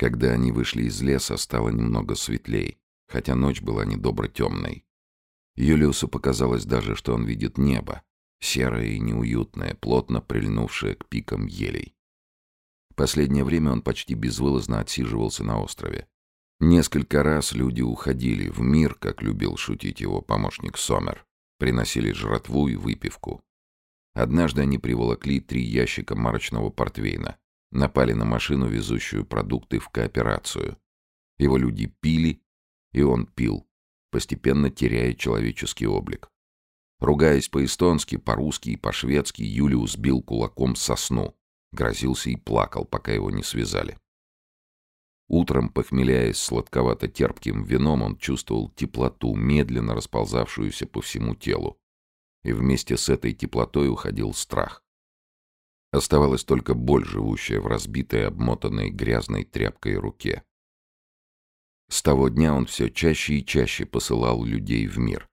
Когда они вышли из леса, стало немного светлей, хотя ночь была недобро темной. Юлиусу показалось даже, что он видит небо, серое и неуютное, плотно прильнувшее к пикам елей. Последнее время он почти безвылазно отсиживался на острове. Несколько раз люди уходили в мир, как любил шутить его помощник Сомер, приносили жратву и выпивку. Однажды они приволокли три ящика марочного портвейна, напали на машину, везущую продукты в кооперацию. Его люди пили, и он пил, постепенно теряя человеческий облик. Ругаясь по-эстонски, по-русски и по-шведски, Юлиус бил кулаком сосну, грозился и плакал, пока его не связали. Утром, похмеляясь сладковато-терпким вином, он чувствовал теплоту, медленно расползавшуюся по всему телу. И вместе с этой теплотой уходил страх. Оставалась только боль, живущая в разбитой, обмотанной грязной тряпкой руке. С того дня он все чаще и чаще посылал людей в мир,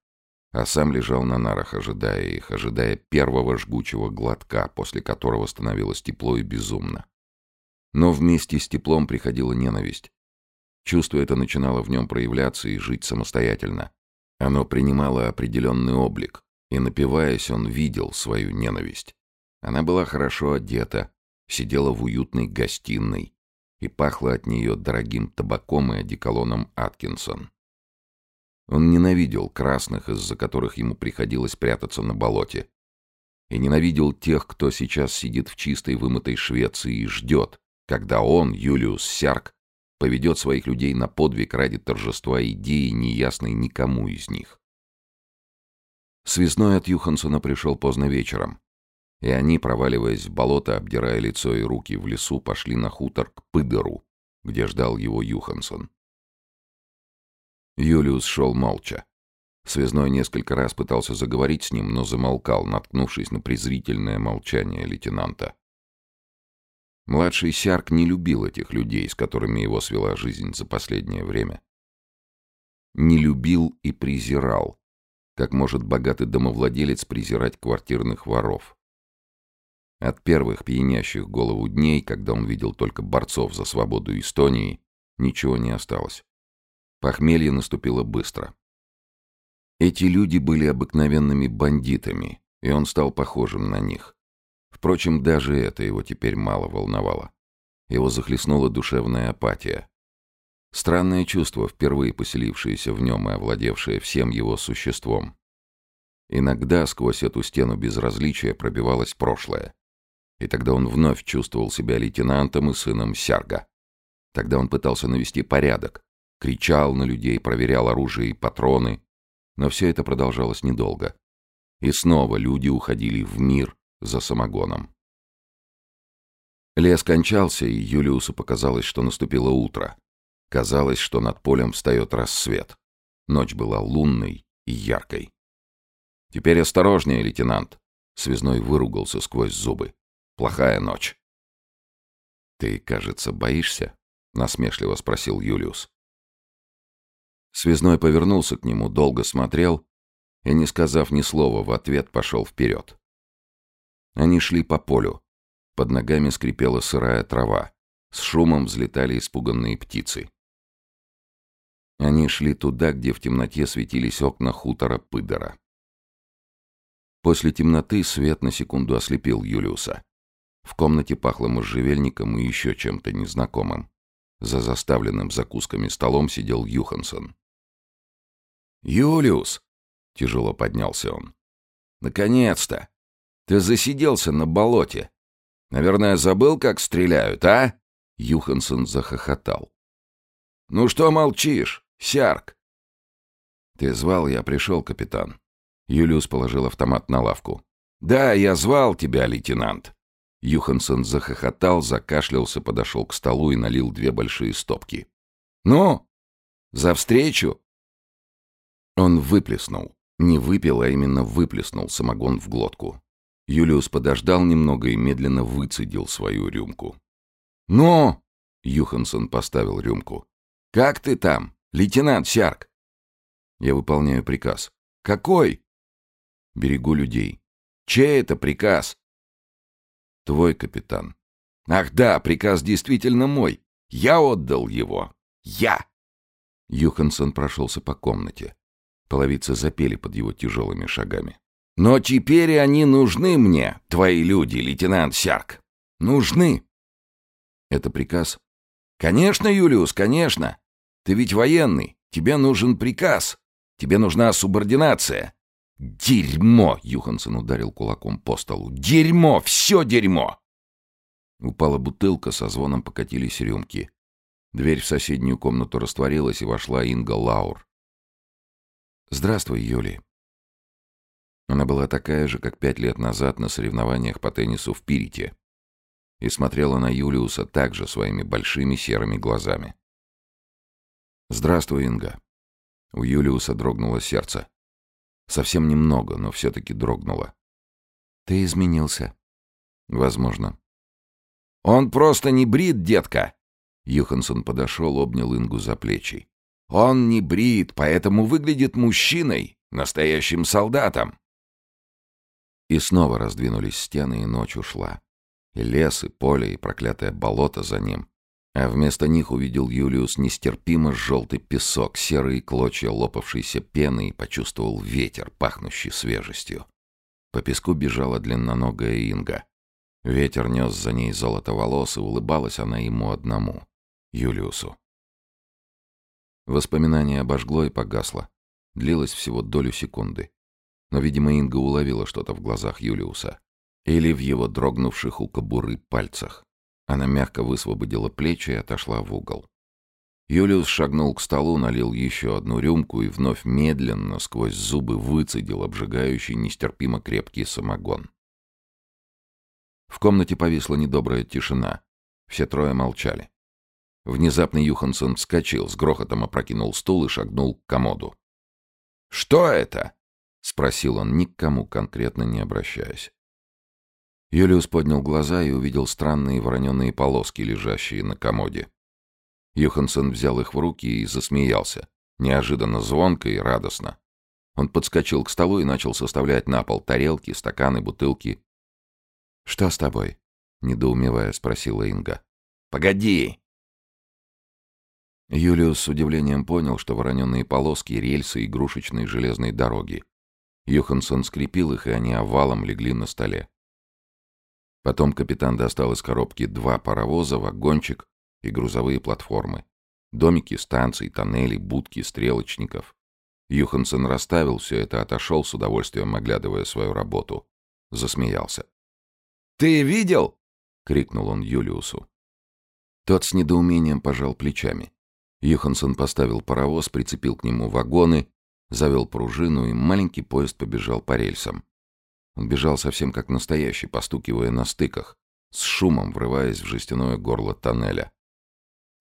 а сам лежал на нарах, ожидая их, ожидая первого жгучего глотка, после которого становилось тепло и безумно. Но вместе с теплом приходила ненависть. Чувство это начинало в нем проявляться и жить самостоятельно. Оно принимало определенный облик, и, напиваясь, он видел свою ненависть. Она была хорошо одета, сидела в уютной гостиной и пахла от нее дорогим табаком и одеколоном Аткинсон. Он ненавидел красных, из-за которых ему приходилось прятаться на болоте. И ненавидел тех, кто сейчас сидит в чистой вымытой Швеции и ждет, когда он, Юлиус Сярк, поведет своих людей на подвиг ради торжества идеи, неясной никому из них. Связной от Юхансона пришел поздно вечером, и они, проваливаясь в болото, обдирая лицо и руки в лесу, пошли на хутор к Пыдору, где ждал его Юхансон. Юлиус шел молча. Связной несколько раз пытался заговорить с ним, но замолкал, наткнувшись на презрительное молчание лейтенанта. Младший Сярк не любил этих людей, с которыми его свела жизнь за последнее время. Не любил и презирал, как может богатый домовладелец презирать квартирных воров. От первых пьянящих голову дней, когда он видел только борцов за свободу Эстонии, ничего не осталось. Похмелье наступило быстро. Эти люди были обыкновенными бандитами, и он стал похожим на них. Впрочем, даже это его теперь мало волновало. Его захлестнула душевная апатия. Странное чувство, впервые поселившееся в нем и овладевшее всем его существом. Иногда сквозь эту стену безразличия пробивалось прошлое. И тогда он вновь чувствовал себя лейтенантом и сыном Сярга. Тогда он пытался навести порядок, кричал на людей, проверял оружие и патроны. Но все это продолжалось недолго. И снова люди уходили в мир за самогоном. Лес кончался, и Юлиусу показалось, что наступило утро. Казалось, что над полем встает рассвет. Ночь была лунной и яркой. «Теперь осторожнее, лейтенант!» Связной выругался сквозь зубы. «Плохая ночь». «Ты, кажется, боишься?» — насмешливо спросил Юлиус. Связной повернулся к нему, долго смотрел и, не сказав ни слова, в ответ пошел вперед. Они шли по полю. Под ногами скрипела сырая трава. С шумом взлетали испуганные птицы. Они шли туда, где в темноте светились окна хутора Пыдора. После темноты свет на секунду ослепил Юлиуса. В комнате пахло можжевельником и еще чем-то незнакомым. За заставленным закусками столом сидел Юхансон. «Юлиус!» — тяжело поднялся он. «Наконец-то! Ты засиделся на болоте. Наверное, забыл, как стреляют, а?» Юхансон захохотал. «Ну что молчишь, сярк?» «Ты звал, я пришел, капитан». Юлиус положил автомат на лавку. «Да, я звал тебя, лейтенант». Юхансон захохотал, закашлялся, подошел к столу и налил две большие стопки. «Ну, за встречу!» Он выплеснул. Не выпил, а именно выплеснул самогон в глотку. Юлиус подождал немного и медленно выцедил свою рюмку. «Ну!» — Юхансон поставил рюмку. «Как ты там, лейтенант Сярк?» «Я выполняю приказ». «Какой?» «Берегу людей». «Чей это приказ?» «Твой, капитан». «Ах да, приказ действительно мой. Я отдал его. Я!» Юхансон прошелся по комнате. Половицы запели под его тяжелыми шагами. «Но теперь они нужны мне, твои люди, лейтенант Сярк. Нужны!» «Это приказ?» «Конечно, Юлиус, конечно. Ты ведь военный. Тебе нужен приказ. Тебе нужна субординация. «Дерьмо!» — Юхансон ударил кулаком по столу. «Дерьмо! Все дерьмо!» Упала бутылка, со звоном покатились рюмки. Дверь в соседнюю комнату растворилась, и вошла Инга Лаур. «Здравствуй, Юли». Она была такая же, как пять лет назад на соревнованиях по теннису в Пирите. И смотрела на Юлиуса также своими большими серыми глазами. «Здравствуй, Инга». У Юлиуса дрогнуло сердце. Совсем немного, но все-таки дрогнуло. «Ты изменился». «Возможно». «Он просто не брит, детка!» Юхансон подошел, обнял Ингу за плечи. «Он не брит, поэтому выглядит мужчиной, настоящим солдатом». И снова раздвинулись стены, и ночь ушла. И лес, и поле, и проклятое болото за ним. А вместо них увидел Юлиус нестерпимо желтый песок, серые клочья лопавшейся пены и почувствовал ветер, пахнущий свежестью. По песку бежала длинноногая Инга. Ветер нес за ней золото волос, и улыбалась она ему одному, Юлиусу. Воспоминание обожгло и погасло. Длилось всего долю секунды. Но, видимо, Инга уловила что-то в глазах Юлиуса. Или в его дрогнувших у кобуры пальцах. Она мягко высвободила плечи и отошла в угол. Юлиус шагнул к столу, налил еще одну рюмку и вновь медленно сквозь зубы выцедил обжигающий нестерпимо крепкий самогон. В комнате повисла недобрая тишина. Все трое молчали. Внезапно Юхансон вскочил, с грохотом опрокинул стул и шагнул к комоду. «Что это?» — спросил он, ни к кому конкретно не обращаясь. Юлиус поднял глаза и увидел странные вороненые полоски, лежащие на комоде. Юхансон взял их в руки и засмеялся, неожиданно звонко и радостно. Он подскочил к столу и начал составлять на пол тарелки, стаканы, бутылки. «Что с тобой?» — недоумевая спросила Инга. «Погоди!» Юлиус с удивлением понял, что вороненые полоски — рельсы игрушечной железной дороги. Юхансон скрепил их, и они овалом легли на столе. Потом капитан достал из коробки два паровоза, вагончик и грузовые платформы. Домики станций, тоннели, будки стрелочников. Юхансон расставил все это, отошел с удовольствием, оглядывая свою работу. Засмеялся. «Ты видел?» — крикнул он Юлиусу. Тот с недоумением пожал плечами. Юхансон поставил паровоз, прицепил к нему вагоны, завел пружину, и маленький поезд побежал по рельсам. Он бежал совсем как настоящий, постукивая на стыках, с шумом врываясь в жестяное горло тоннеля.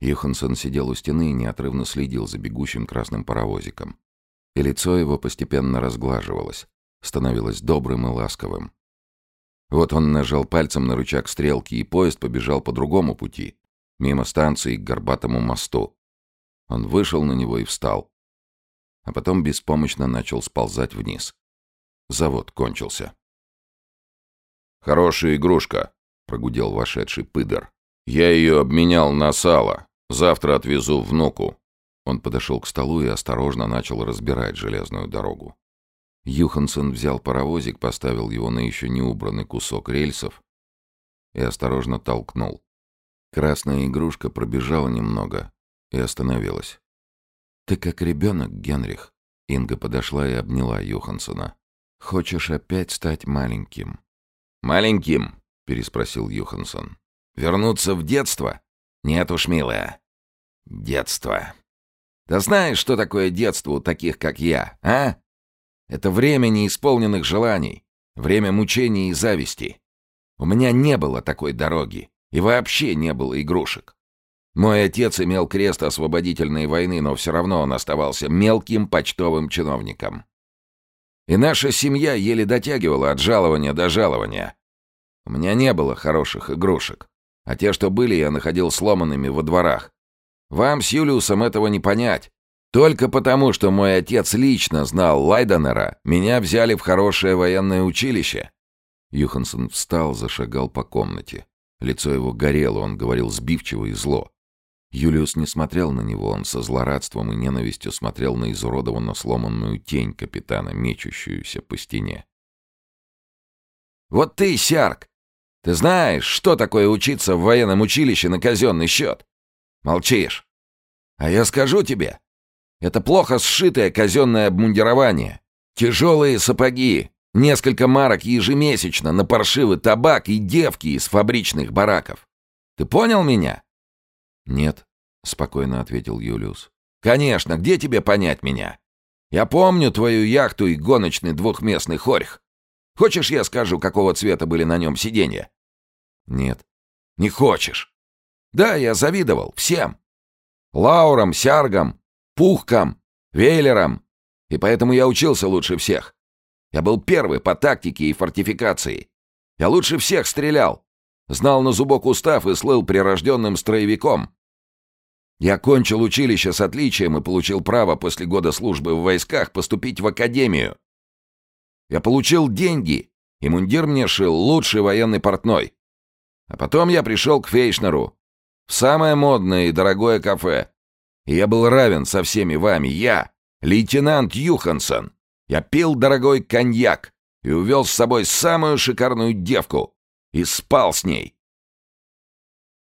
Йоханссон сидел у стены и неотрывно следил за бегущим красным паровозиком. И лицо его постепенно разглаживалось, становилось добрым и ласковым. Вот он нажал пальцем на рычаг стрелки, и поезд побежал по другому пути, мимо станции к горбатому мосту. Он вышел на него и встал. А потом беспомощно начал сползать вниз. Завод кончился. «Хорошая игрушка», — прогудел вошедший пыдор. «Я ее обменял на сало. Завтра отвезу внуку». Он подошел к столу и осторожно начал разбирать железную дорогу. Юхансон взял паровозик, поставил его на еще не убранный кусок рельсов и осторожно толкнул. Красная игрушка пробежала немного и остановилась. «Ты как ребенок, Генрих», — Инга подошла и обняла Юхансона. «Хочешь опять стать маленьким?» «Маленьким?» — переспросил Юхансон. «Вернуться в детство? Нет уж, милая. Детство. Да знаешь, что такое детство у таких, как я, а? Это время неисполненных желаний, время мучений и зависти. У меня не было такой дороги, и вообще не было игрушек. Мой отец имел крест освободительной войны, но все равно он оставался мелким почтовым чиновником. И наша семья еле дотягивала от жалования до жалования. У меня не было хороших игрушек, а те, что были, я находил сломанными во дворах. Вам с Юлиусом этого не понять. Только потому, что мой отец лично знал Лайденера, меня взяли в хорошее военное училище». Юхансон встал, зашагал по комнате. Лицо его горело, он говорил сбивчиво и зло. Юлиус не смотрел на него, он со злорадством и ненавистью смотрел на изуродованно сломанную тень капитана, мечущуюся по стене. «Вот ты, Сярк, ты знаешь, что такое учиться в военном училище на казенный счет? Молчишь. А я скажу тебе, это плохо сшитое казенное обмундирование, тяжелые сапоги, несколько марок ежемесячно на паршивый табак и девки из фабричных бараков. Ты понял меня?» «Нет», — спокойно ответил Юлиус. «Конечно, где тебе понять меня? Я помню твою яхту и гоночный двухместный хорьх. Хочешь, я скажу, какого цвета были на нем сиденья?» «Нет». «Не хочешь?» «Да, я завидовал всем. Лаурам, Сяргам, Пухкам, Вейлерам. И поэтому я учился лучше всех. Я был первый по тактике и фортификации. Я лучше всех стрелял. Знал на зубок устав и слыл прирожденным строевиком. Я кончил училище с отличием и получил право после года службы в войсках поступить в академию. Я получил деньги, и мундир мне шил лучший военный портной. А потом я пришел к Фейшнеру, в самое модное и дорогое кафе. И я был равен со всеми вами. Я, лейтенант Юхансон. Я пил дорогой коньяк и увел с собой самую шикарную девку. И спал с ней.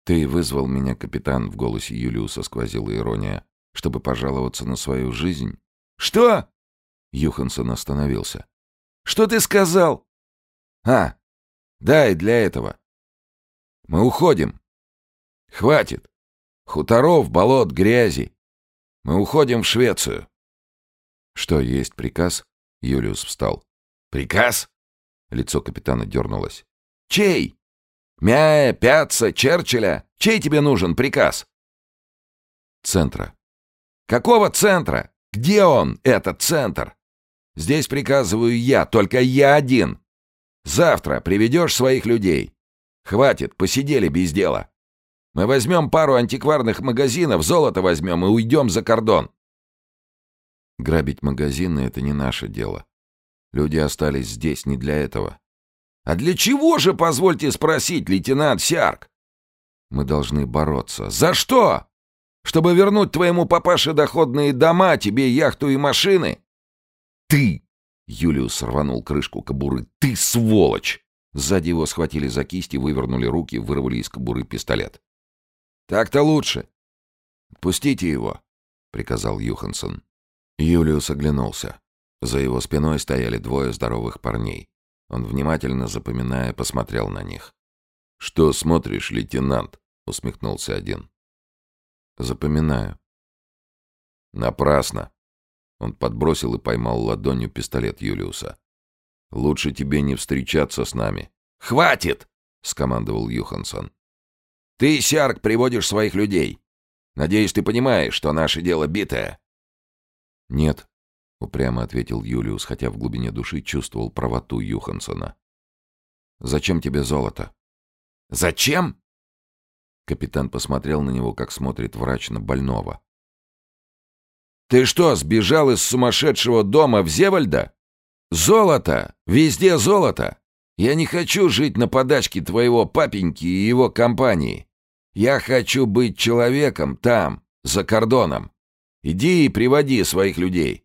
«Ты вызвал меня, капитан», — в голосе Юлиуса сквозила ирония, «чтобы пожаловаться на свою жизнь?» «Что?» Юхансон остановился. «Что ты сказал?» «А, да, и для этого. Мы уходим. Хватит. Хуторов, болот, грязи. Мы уходим в Швецию». «Что, есть приказ?» Юлиус встал. «Приказ?» Лицо капитана дернулось. «Чей?» Мяя, Пятца, Черчилля? Чей тебе нужен приказ?» «Центра». «Какого центра? Где он, этот центр?» «Здесь приказываю я, только я один. Завтра приведешь своих людей. Хватит, посидели без дела. Мы возьмем пару антикварных магазинов, золото возьмем и уйдем за кордон». «Грабить магазины — это не наше дело. Люди остались здесь не для этого. «А для чего же, позвольте спросить, лейтенант Сярк?» «Мы должны бороться». «За что? Чтобы вернуть твоему папаше доходные дома, тебе яхту и машины?» «Ты!» — Юлиус рванул крышку кобуры. «Ты сволочь!» Сзади его схватили за кисти, вывернули руки, вырвали из кобуры пистолет. «Так-то лучше. Пустите его», — приказал Юхансон. Юлиус оглянулся. За его спиной стояли двое здоровых парней. Он, внимательно запоминая, посмотрел на них. «Что смотришь, лейтенант?» — усмехнулся один. «Запоминаю». «Напрасно». Он подбросил и поймал ладонью пистолет Юлиуса. «Лучше тебе не встречаться с нами». «Хватит!» — скомандовал Юхансон. «Ты, Сярк, приводишь своих людей. Надеюсь, ты понимаешь, что наше дело битое». «Нет», — упрямо ответил Юлиус, хотя в глубине души чувствовал правоту Юхансона. «Зачем тебе золото?» «Зачем?» Капитан посмотрел на него, как смотрит врач на больного. «Ты что, сбежал из сумасшедшего дома в Зевальда? Золото! Везде золото! Я не хочу жить на подачке твоего папеньки и его компании. Я хочу быть человеком там, за кордоном. Иди и приводи своих людей.